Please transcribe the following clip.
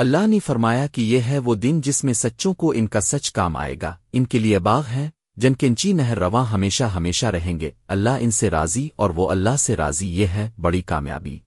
اللہ نے فرمایا کہ یہ ہے وہ دن جس میں سچوں کو ان کا سچ کام آئے گا، ان کے لیے باغ ہیں، جن کنچی نہر رواں ہمیشہ ہمیشہ رہیں گے، اللہ ان سے راضی اور وہ اللہ سے راضی، یہ ہے بڑی کامیابی۔